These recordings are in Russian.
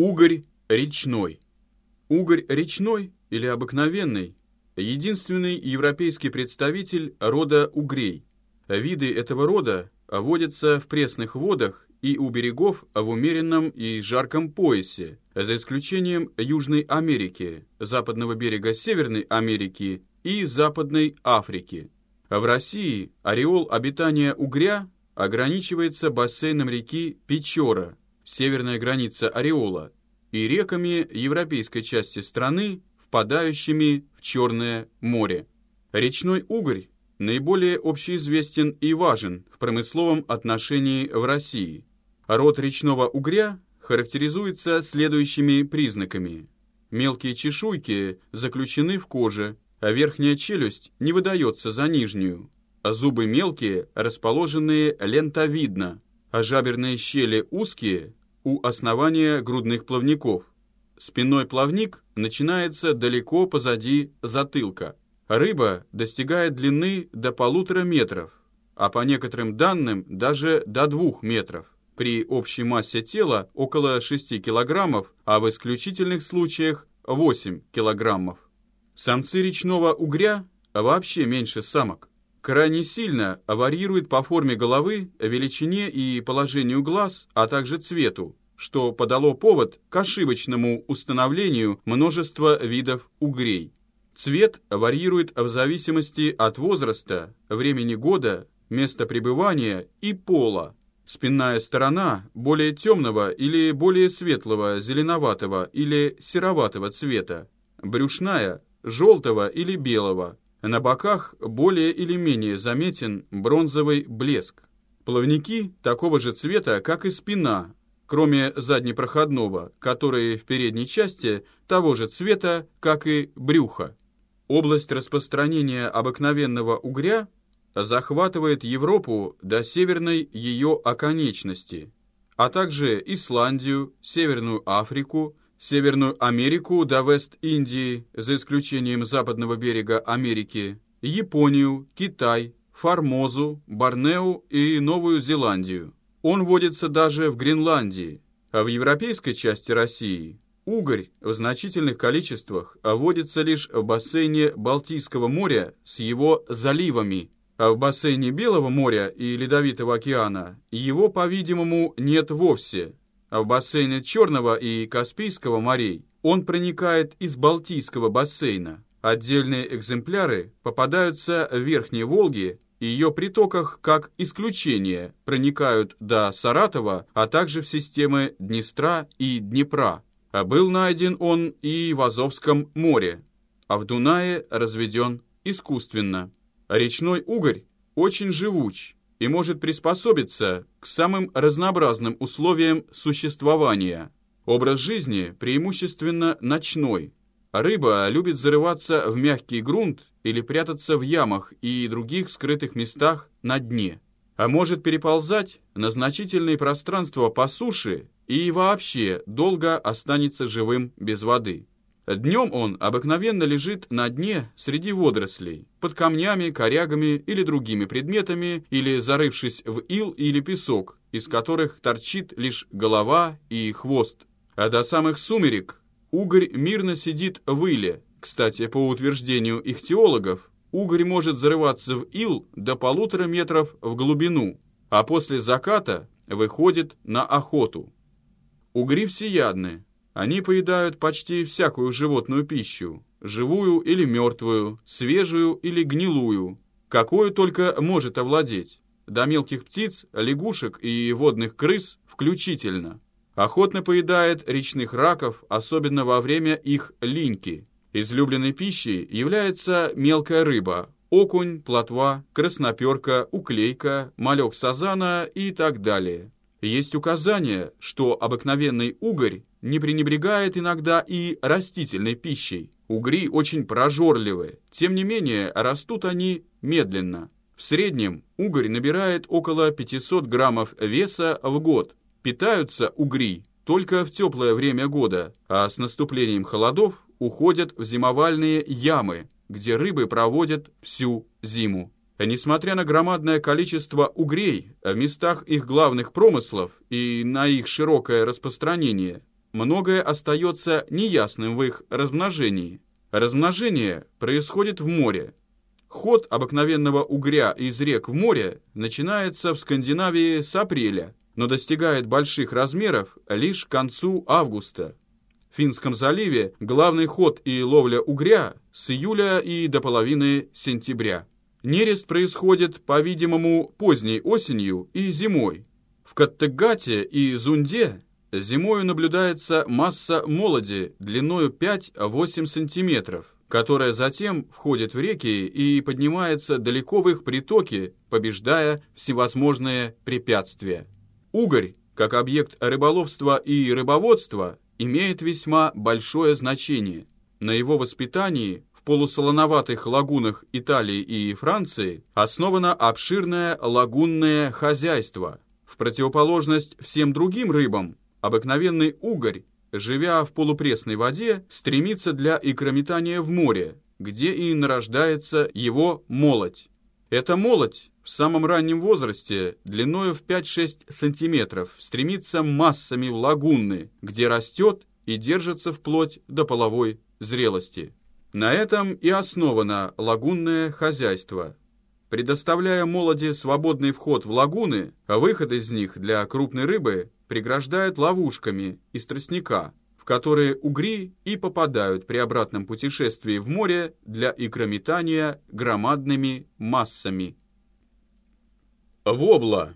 Угорь речной. Угорь речной или обыкновенный – единственный европейский представитель рода угрей. Виды этого рода водятся в пресных водах и у берегов в умеренном и жарком поясе, за исключением Южной Америки, западного берега Северной Америки и Западной Африки. В России ореол обитания угря ограничивается бассейном реки Печора, северная граница ореола, и реками европейской части страны, впадающими в Черное море. Речной угорь наиболее общеизвестен и важен в промысловом отношении в России. Род речного угря характеризуется следующими признаками. Мелкие чешуйки заключены в коже, а верхняя челюсть не выдается за нижнюю. А зубы мелкие, расположенные лентовидно, а жаберные щели узкие у основания грудных плавников. Спинной плавник начинается далеко позади затылка. Рыба достигает длины до полутора метров, а по некоторым данным даже до двух метров. При общей массе тела около 6 килограммов, а в исключительных случаях 8 килограммов. Самцы речного угря вообще меньше самок. Крайне сильно варьирует по форме головы, величине и положению глаз, а также цвету, что подало повод к ошибочному установлению множества видов угрей. Цвет варьирует в зависимости от возраста, времени года, места пребывания и пола. Спинная сторона более темного или более светлого, зеленоватого или сероватого цвета. Брюшная – желтого или белого. На боках более или менее заметен бронзовый блеск. Плавники такого же цвета, как и спина, кроме заднепроходного, который в передней части того же цвета, как и брюхо. Область распространения обыкновенного угря захватывает Европу до северной ее оконечности, а также Исландию, Северную Африку, Северную Америку до Вест-Индии, за исключением западного берега Америки, Японию, Китай, Формозу, Борнео и Новую Зеландию. Он водится даже в Гренландии, а в европейской части России угорь в значительных количествах водится лишь в бассейне Балтийского моря с его заливами, а в бассейне Белого моря и Ледовитого океана его, по-видимому, нет вовсе, а в бассейне Черного и Каспийского морей он проникает из Балтийского бассейна. Отдельные экземпляры попадаются в Верхней Волге и ее притоках как исключение проникают до Саратова, а также в системы Днестра и Днепра. А был найден он и в Азовском море, а в Дунае разведен искусственно. Речной угорь очень живуч, и может приспособиться к самым разнообразным условиям существования. Образ жизни преимущественно ночной. Рыба любит зарываться в мягкий грунт или прятаться в ямах и других скрытых местах на дне, а может переползать на значительные пространства по суше и вообще долго останется живым без воды. Днем он обыкновенно лежит на дне среди водорослей, под камнями, корягами или другими предметами, или зарывшись в ил или песок, из которых торчит лишь голова и хвост. А до самых сумерек угорь мирно сидит в иле. Кстати, по утверждению ихтиологов, угорь может зарываться в ил до полутора метров в глубину, а после заката выходит на охоту. Угри всеядны, они поедают почти всякую животную пищу, живую или мертвую, свежую или гнилую, какую только может овладеть, до мелких птиц, лягушек и водных крыс включительно. Охотно поедает речных раков, особенно во время их линьки. Излюбленной пищей является мелкая рыба, окунь, плотва, красноперка, уклейка, малек сазана и так далее. Есть указание, что обыкновенный угорь не пренебрегает иногда и растительной пищей. Угри очень прожорливы, тем не менее растут они медленно. В среднем угорь набирает около 500 граммов веса в год. Питаются угри только в теплое время года, а с наступлением холодов уходят в зимовальные ямы, где рыбы проводят всю зиму. Несмотря на громадное количество угрей в местах их главных промыслов и на их широкое распространение, многое остается неясным в их размножении. Размножение происходит в море. Ход обыкновенного угря из рек в море начинается в Скандинавии с апреля, но достигает больших размеров лишь к концу августа. В Финском заливе главный ход и ловля угря с июля и до половины сентября. Нерест происходит, по-видимому, поздней осенью и зимой. В Каттегате и Зунде зимою наблюдается масса молоди длиною 5-8 сантиметров, которая затем входит в реки и поднимается далеко в их притоки, побеждая всевозможные препятствия. Угорь, как объект рыболовства и рыбоводства, имеет весьма большое значение. На его воспитании в полусолоноватых лагунах Италии и Франции основано обширное лагунное хозяйство. В противоположность всем другим рыбам, обыкновенный угорь, живя в полупресной воде, стремится для икрометания в море, где и нарождается его молоть. Эта молоть в самом раннем возрасте, длиною в 5-6 сантиметров, стремится массами в лагуны, где растет и держится вплоть до половой зрелости. На этом и основано лагунное хозяйство. Предоставляя молоде свободный вход в лагуны, а выход из них для крупной рыбы преграждает ловушками из тростника, в которые угри и попадают при обратном путешествии в море для икрометания громадными массами. Вобла.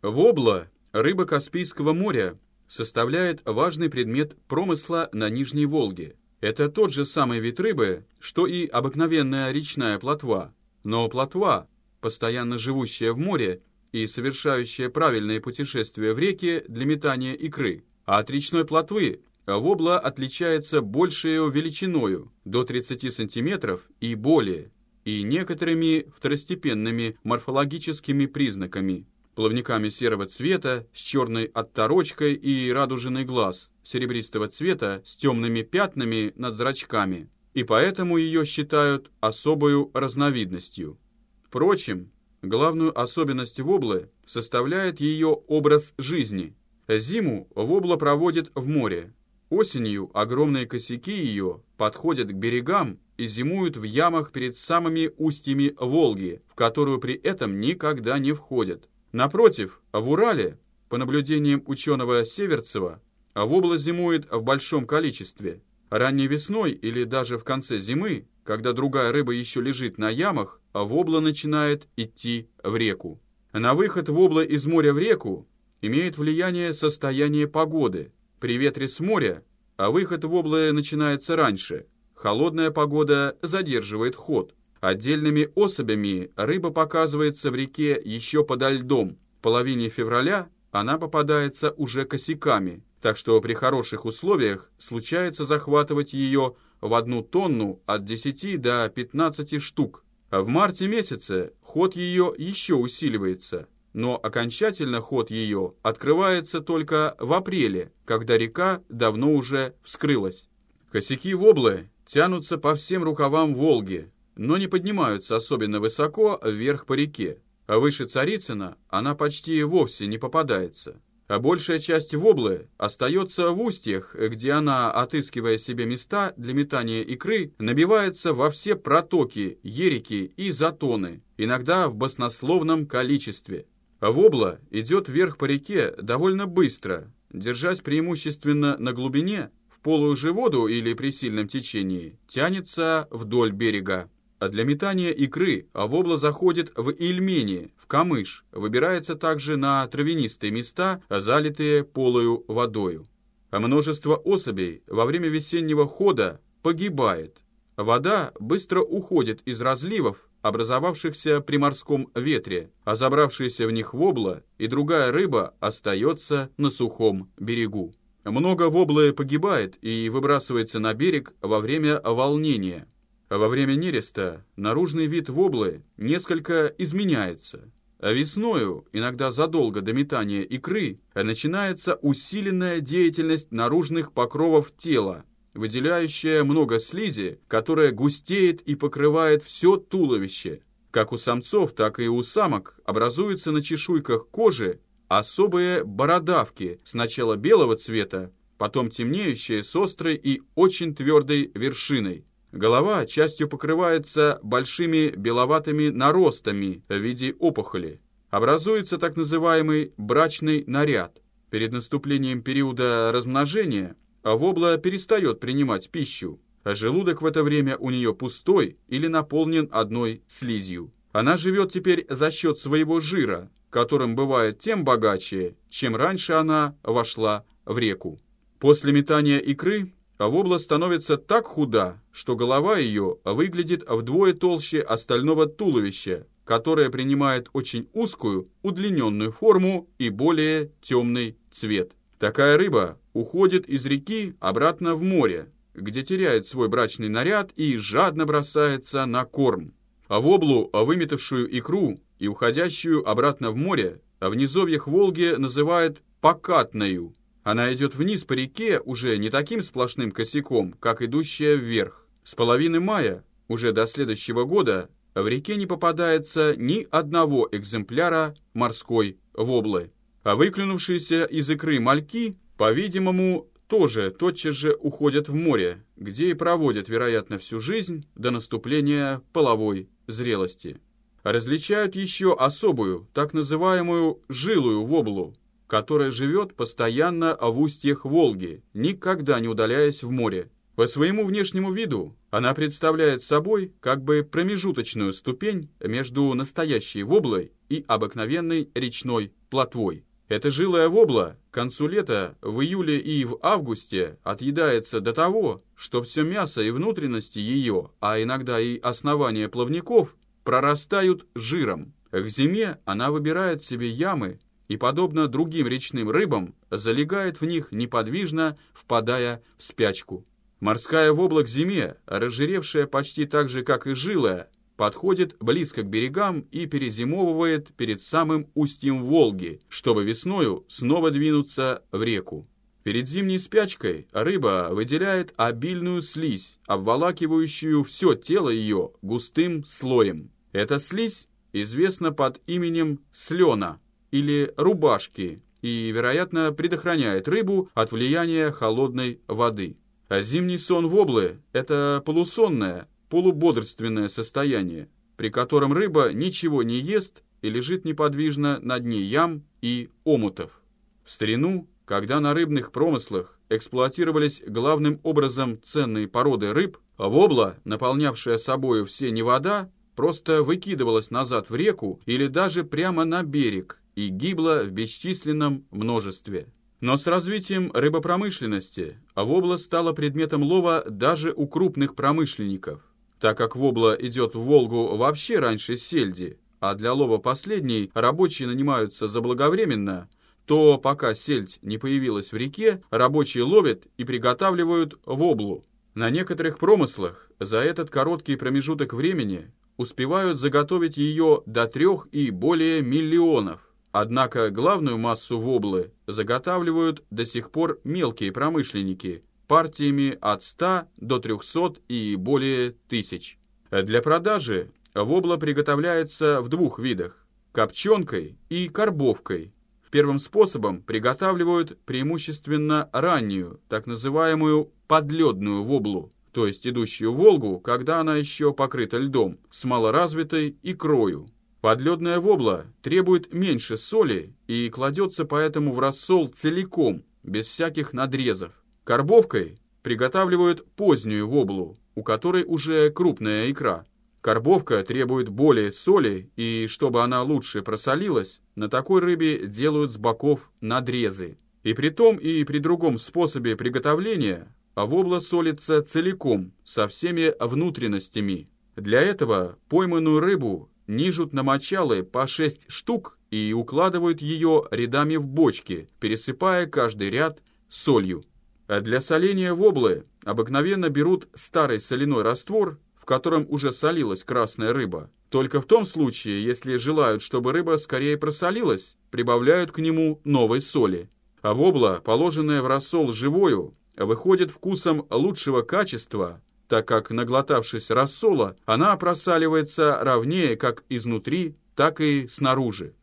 Вобла, рыба Каспийского моря, составляет важный предмет промысла на Нижней Волге. Это тот же самый вид рыбы, что и обыкновенная речная плотва. Но плотва, постоянно живущая в море и совершающая правильные путешествия в реке для метания икры. А от речной плотвы вобла отличается большей величиною, до 30 сантиметров и более, и некоторыми второстепенными морфологическими признаками, плавниками серого цвета с черной отторочкой и радужный глаз, серебристого цвета с темными пятнами над зрачками, и поэтому ее считают особою разновидностью. Впрочем, главную особенность воблы составляет ее образ жизни. Зиму вобла проводит в море. Осенью огромные косяки ее подходят к берегам зимуют в ямах перед самыми устьями Волги, в которую при этом никогда не входят. Напротив, в Урале, по наблюдениям ученого Северцева, вобла зимует в большом количестве. Ранней весной или даже в конце зимы, когда другая рыба еще лежит на ямах, вобла начинает идти в реку. На выход вобла из моря в реку имеет влияние состояние погоды. При ветре с моря, а выход воблы начинается раньше – Холодная погода задерживает ход. Отдельными особями рыба показывается в реке еще подо льдом. В половине февраля она попадается уже косяками, так что при хороших условиях случается захватывать ее в одну тонну от 10 до 15 штук. В марте месяце ход ее еще усиливается, но окончательно ход ее открывается только в апреле, когда река давно уже вскрылась. Косяки воблы тянутся по всем рукавам Волги, но не поднимаются особенно высоко вверх по реке. А выше Царицына она почти вовсе не попадается. А большая часть воблы остается в устьях, где она, отыскивая себе места для метания икры, набивается во все протоки, ерики и затоны, иногда в баснословном количестве. Вобла идет вверх по реке довольно быстро, держась преимущественно на глубине, полую же воду или при сильном течении тянется вдоль берега. А для метания икры вобла заходит в Ильмени, в камыш, выбирается также на травянистые места, залитые полою водою. А множество особей во время весеннего хода погибает. Вода быстро уходит из разливов, образовавшихся при морском ветре, а забравшаяся в них вобла и другая рыба остается на сухом берегу. Много воблы погибает и выбрасывается на берег во время волнения. Во время нереста наружный вид воблы несколько изменяется. А весною, иногда задолго до метания икры, начинается усиленная деятельность наружных покровов тела, выделяющая много слизи, которая густеет и покрывает все туловище. Как у самцов, так и у самок образуются на чешуйках кожи особые бородавки, сначала белого цвета, потом темнеющая с острой и очень твердой вершиной. Голова частью покрывается большими беловатыми наростами в виде опухоли. Образуется так называемый брачный наряд. Перед наступлением периода размножения вобла перестает принимать пищу, а желудок в это время у нее пустой или наполнен одной слизью. Она живет теперь за счет своего жира, которым бывает тем богаче, чем раньше она вошла в реку. После метания икры Вобла становится так худа, что голова ее выглядит вдвое толще остального туловища, которое принимает очень узкую, удлиненную форму и более темный цвет. Такая рыба уходит из реки обратно в море, где теряет свой брачный наряд и жадно бросается на корм. А воблу, выметавшую икру и уходящую обратно в море, в низовьях Волги называют покатною, она идет вниз по реке уже не таким сплошным косяком, как идущая вверх. С половины мая, уже до следующего года, в реке не попадается ни одного экземпляра морской воблы. А выклюнувшиеся из икры мальки, по-видимому, тоже тотчас же уходят в море, где и проводят, вероятно, всю жизнь до наступления половой зрелости. Различают еще особую, так называемую жилую воблу, которая живет постоянно в устьях Волги, никогда не удаляясь в море. По своему внешнему виду она представляет собой как бы промежуточную ступень между настоящей воблой и обыкновенной речной плотвой. Эта жилая вобла к концу лета в июле и в августе отъедается до того, что все мясо и внутренности ее, а иногда и основания плавников, прорастают жиром. К зиме она выбирает себе ямы и, подобно другим речным рыбам, залегает в них неподвижно, впадая в спячку. Морская вобла к зиме, разжиревшая почти так же, как и жилая, подходит близко к берегам и перезимовывает перед самым устьем Волги, чтобы весною снова двинуться в реку. Перед зимней спячкой рыба выделяет обильную слизь, обволакивающую все тело ее густым слоем. Эта слизь известна под именем слена – или рубашки и, вероятно, предохраняет рыбу от влияния холодной воды. А зимний сон воблы – это полусонное, полубодрственное состояние, при котором рыба ничего не ест и лежит неподвижно на дне ям и омутов. В старину, когда на рыбных промыслах эксплуатировались главным образом ценные породы рыб, вобла, наполнявшая собою все не вода, просто выкидывалась назад в реку или даже прямо на берег и гибла в бесчисленном множестве. Но с развитием рыбопромышленности вобла стала предметом лова даже у крупных промышленников. Так как вобла идет в Волгу вообще раньше сельди, а для лова последней рабочие нанимаются заблаговременно, то пока сельдь не появилась в реке, рабочие ловят и приготавливают воблу. На некоторых промыслах за этот короткий промежуток времени успевают заготовить ее до трех и более миллионов. Однако главную массу воблы заготавливают до сих пор мелкие промышленники партиями от 100 до 300 и более тысяч. Для продажи вобла приготовляется в двух видах – копченкой и карбовкой. Первым способом приготавливают преимущественно раннюю, так называемую подледную воблу, то есть идущую Волгу, когда она еще покрыта льдом, с малоразвитой икрою. Подледная вобла требует меньше соли и кладется поэтому в рассол целиком, без всяких надрезов. Карбовкой приготавливают позднюю воблу, у которой уже крупная икра. Карбовка требует более соли, и чтобы она лучше просолилась, на такой рыбе делают с боков надрезы. И при том, и при другом способе приготовления вобла солится целиком, со всеми внутренностями. Для этого пойманную рыбу нижут на мочалы по 6 штук и укладывают ее рядами в бочки, пересыпая каждый ряд солью. А для соления воблы обыкновенно берут старый соляной раствор, в котором уже солилась красная рыба. Только в том случае, если желают, чтобы рыба скорее просолилась, прибавляют к нему новой соли. А вобла, положенная в рассол живою, выходит вкусом лучшего качества, так как, наглотавшись рассола, она просаливается ровнее как изнутри, так и снаружи.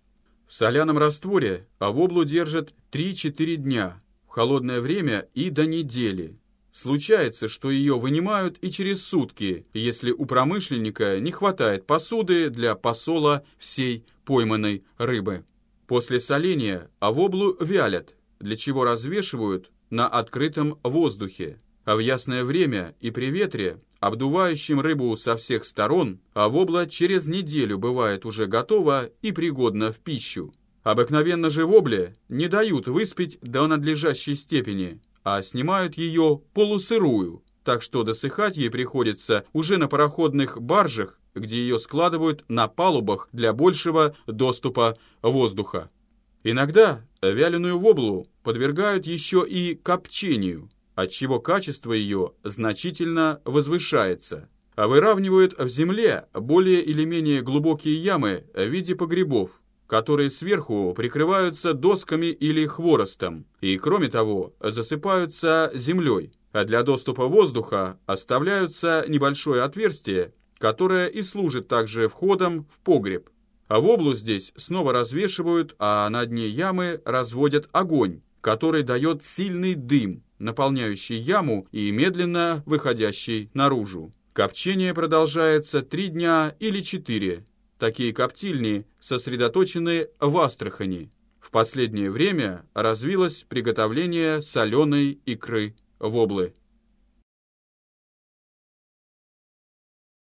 В соляном растворе овоблу держат 3-4 дня, в холодное время и до недели. Случается, что ее вынимают и через сутки, если у промышленника не хватает посуды для посола всей пойманной рыбы. После соления овоблу вялят, для чего развешивают на открытом воздухе. А в ясное время и при ветре, обдувающем рыбу со всех сторон, овобла через неделю бывает уже готова и пригодна в пищу. Обыкновенно же вобле не дают выспеть до надлежащей степени, а снимают ее полусырую, так что досыхать ей приходится уже на пароходных баржах, где ее складывают на палубах для большего доступа воздуха. Иногда вяленую воблу подвергают еще и копчению, отчего качество ее значительно возвышается, а выравнивают в земле более или менее глубокие ямы в виде погребов, которые сверху прикрываются досками или хворостом, и, кроме того, засыпаются землей, а для доступа воздуха оставляются небольшое отверстие, которое и служит также входом в погреб. А воблу здесь снова развешивают, а на дне ямы разводят огонь, который дает сильный дым, наполняющий яму и медленно выходящий наружу. Копчение продолжается три дня или четыре. Такие коптильни сосредоточены в Астрахани. В последнее время развилось приготовление соленой икры воблы.